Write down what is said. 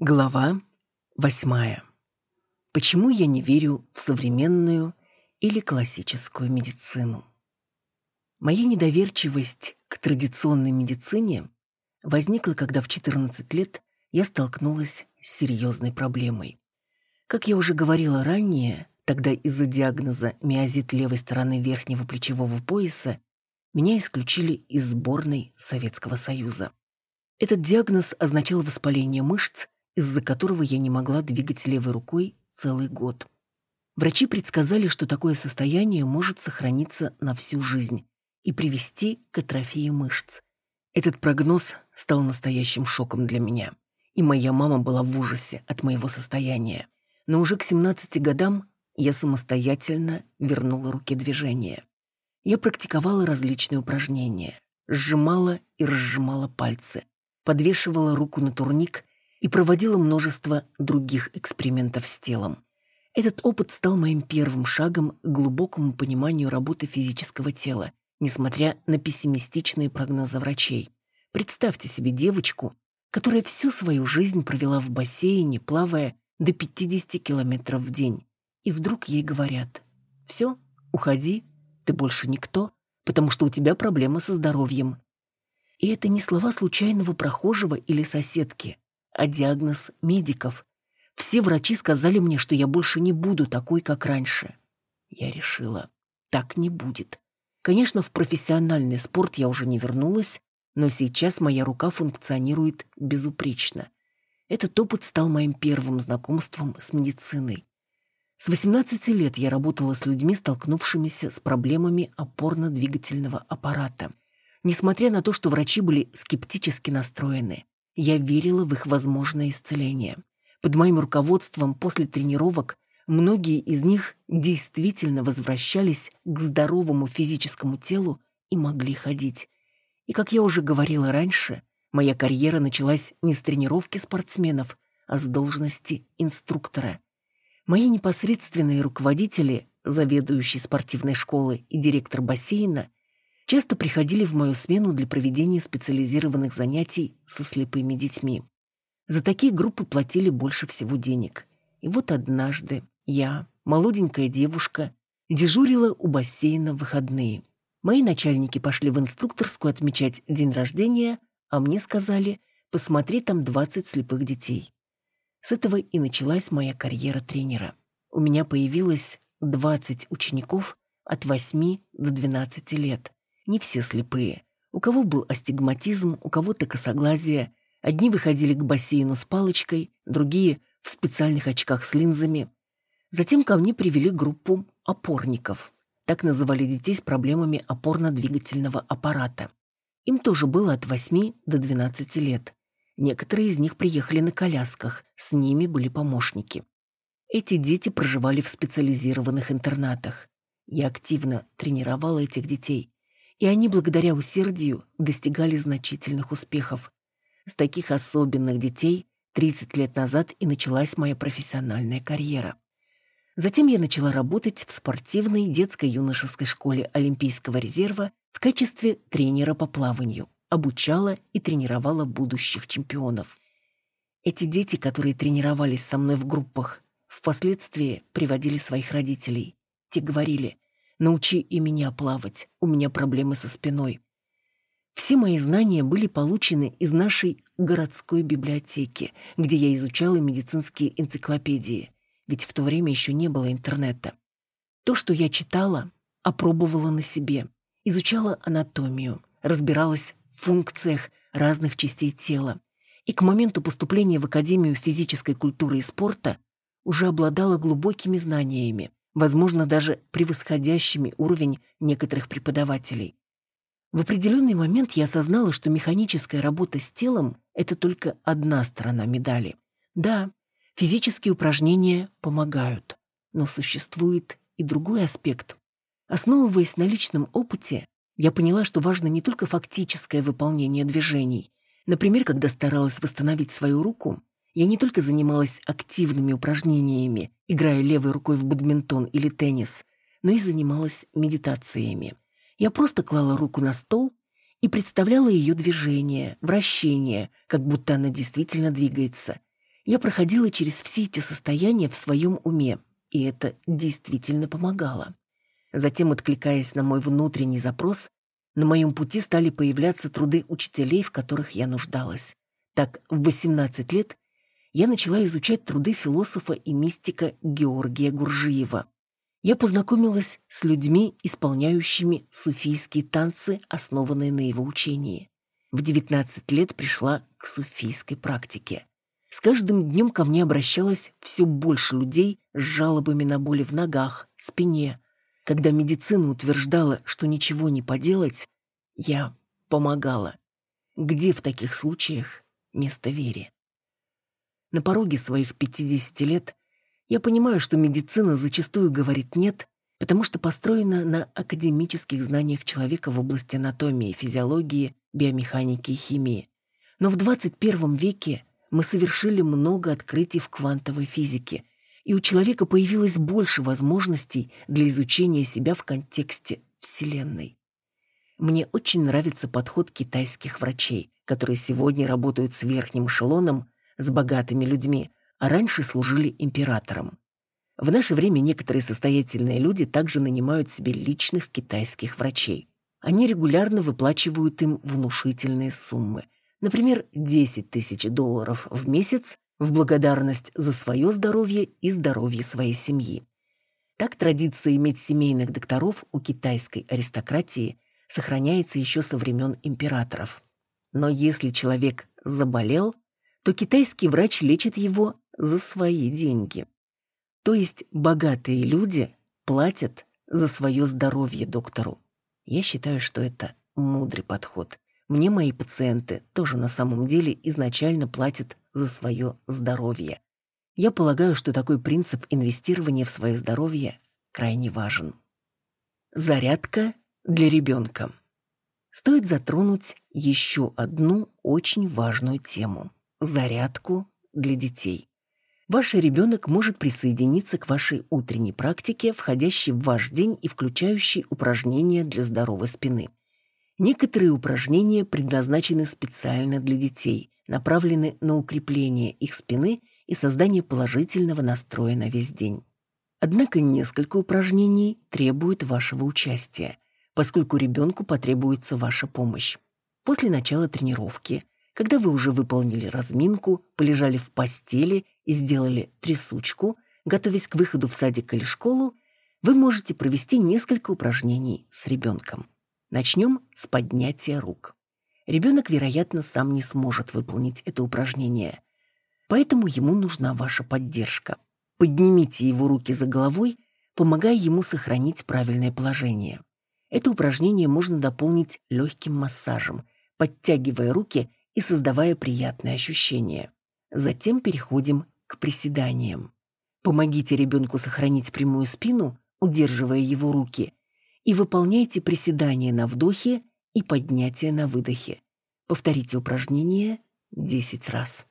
Глава восьмая. Почему я не верю в современную или классическую медицину? Моя недоверчивость к традиционной медицине возникла, когда в 14 лет я столкнулась с серьезной проблемой. Как я уже говорила ранее, тогда из-за диагноза миозит левой стороны верхнего плечевого пояса меня исключили из сборной Советского Союза. Этот диагноз означал воспаление мышц из-за которого я не могла двигать левой рукой целый год. Врачи предсказали, что такое состояние может сохраниться на всю жизнь и привести к атрофии мышц. Этот прогноз стал настоящим шоком для меня, и моя мама была в ужасе от моего состояния. Но уже к 17 годам я самостоятельно вернула руки движения. Я практиковала различные упражнения, сжимала и разжимала пальцы, подвешивала руку на турник и проводила множество других экспериментов с телом. Этот опыт стал моим первым шагом к глубокому пониманию работы физического тела, несмотря на пессимистичные прогнозы врачей. Представьте себе девочку, которая всю свою жизнь провела в бассейне, плавая до 50 километров в день. И вдруг ей говорят «Все, уходи, ты больше никто, потому что у тебя проблемы со здоровьем». И это не слова случайного прохожего или соседки а диагноз медиков. Все врачи сказали мне, что я больше не буду такой, как раньше. Я решила, так не будет. Конечно, в профессиональный спорт я уже не вернулась, но сейчас моя рука функционирует безупречно. Этот опыт стал моим первым знакомством с медициной. С 18 лет я работала с людьми, столкнувшимися с проблемами опорно-двигательного аппарата. Несмотря на то, что врачи были скептически настроены, я верила в их возможное исцеление. Под моим руководством после тренировок многие из них действительно возвращались к здоровому физическому телу и могли ходить. И, как я уже говорила раньше, моя карьера началась не с тренировки спортсменов, а с должности инструктора. Мои непосредственные руководители, заведующий спортивной школы и директор бассейна, часто приходили в мою смену для проведения специализированных занятий со слепыми детьми. За такие группы платили больше всего денег. И вот однажды я, молоденькая девушка, дежурила у бассейна в выходные. Мои начальники пошли в инструкторскую отмечать день рождения, а мне сказали, посмотри там 20 слепых детей. С этого и началась моя карьера тренера. У меня появилось 20 учеников от 8 до 12 лет. Не все слепые. У кого был астигматизм, у кого-то косоглазие. Одни выходили к бассейну с палочкой, другие — в специальных очках с линзами. Затем ко мне привели группу опорников. Так называли детей с проблемами опорно-двигательного аппарата. Им тоже было от 8 до 12 лет. Некоторые из них приехали на колясках, с ними были помощники. Эти дети проживали в специализированных интернатах. Я активно тренировала этих детей, и они благодаря усердию достигали значительных успехов. С таких особенных детей 30 лет назад и началась моя профессиональная карьера. Затем я начала работать в спортивной детско-юношеской школе Олимпийского резерва в качестве тренера по плаванию, обучала и тренировала будущих чемпионов. Эти дети, которые тренировались со мной в группах, впоследствии приводили своих родителей. Те говорили, Научи и меня плавать, у меня проблемы со спиной. Все мои знания были получены из нашей городской библиотеки, где я изучала медицинские энциклопедии, ведь в то время еще не было интернета. То, что я читала, опробовала на себе, изучала анатомию, разбиралась в функциях разных частей тела, и к моменту поступления в Академию физической культуры и спорта уже обладала глубокими знаниями, возможно, даже превосходящими уровень некоторых преподавателей. В определенный момент я осознала, что механическая работа с телом — это только одна сторона медали. Да, физические упражнения помогают, но существует и другой аспект. Основываясь на личном опыте, я поняла, что важно не только фактическое выполнение движений. Например, когда старалась восстановить свою руку, я не только занималась активными упражнениями, играя левой рукой в бадминтон или теннис, но и занималась медитациями. Я просто клала руку на стол и представляла ее движение, вращение, как будто она действительно двигается. Я проходила через все эти состояния в своем уме, и это действительно помогало. Затем, откликаясь на мой внутренний запрос, на моем пути стали появляться труды учителей, в которых я нуждалась. Так, в 18 лет я начала изучать труды философа и мистика Георгия Гуржиева. Я познакомилась с людьми, исполняющими суфийские танцы, основанные на его учении. В 19 лет пришла к суфийской практике. С каждым днем ко мне обращалось все больше людей с жалобами на боли в ногах, спине. Когда медицина утверждала, что ничего не поделать, я помогала. Где в таких случаях место вере? На пороге своих 50 лет я понимаю, что медицина зачастую говорит «нет», потому что построена на академических знаниях человека в области анатомии, физиологии, биомеханики и химии. Но в 21 веке мы совершили много открытий в квантовой физике, и у человека появилось больше возможностей для изучения себя в контексте Вселенной. Мне очень нравится подход китайских врачей, которые сегодня работают с верхним эшелоном с богатыми людьми, а раньше служили императорам. В наше время некоторые состоятельные люди также нанимают себе личных китайских врачей. Они регулярно выплачивают им внушительные суммы. Например, 10 тысяч долларов в месяц в благодарность за свое здоровье и здоровье своей семьи. Так традиция иметь семейных докторов у китайской аристократии сохраняется еще со времен императоров. Но если человек заболел, то китайский врач лечит его за свои деньги. То есть богатые люди платят за свое здоровье доктору. Я считаю, что это мудрый подход. Мне мои пациенты тоже на самом деле изначально платят за свое здоровье. Я полагаю, что такой принцип инвестирования в свое здоровье крайне важен. Зарядка для ребенка. Стоит затронуть еще одну очень важную тему зарядку для детей. Ваш ребенок может присоединиться к вашей утренней практике, входящей в ваш день и включающей упражнения для здоровой спины. Некоторые упражнения предназначены специально для детей, направлены на укрепление их спины и создание положительного настроя на весь день. Однако несколько упражнений требуют вашего участия, поскольку ребенку потребуется ваша помощь. После начала тренировки – когда вы уже выполнили разминку, полежали в постели и сделали трясучку, готовясь к выходу в садик или школу, вы можете провести несколько упражнений с ребенком. Начнем с поднятия рук. Ребенок, вероятно, сам не сможет выполнить это упражнение, поэтому ему нужна ваша поддержка. Поднимите его руки за головой, помогая ему сохранить правильное положение. Это упражнение можно дополнить легким массажем, подтягивая руки и создавая приятные ощущения. Затем переходим к приседаниям. Помогите ребенку сохранить прямую спину, удерживая его руки, и выполняйте приседания на вдохе и поднятие на выдохе. Повторите упражнение 10 раз.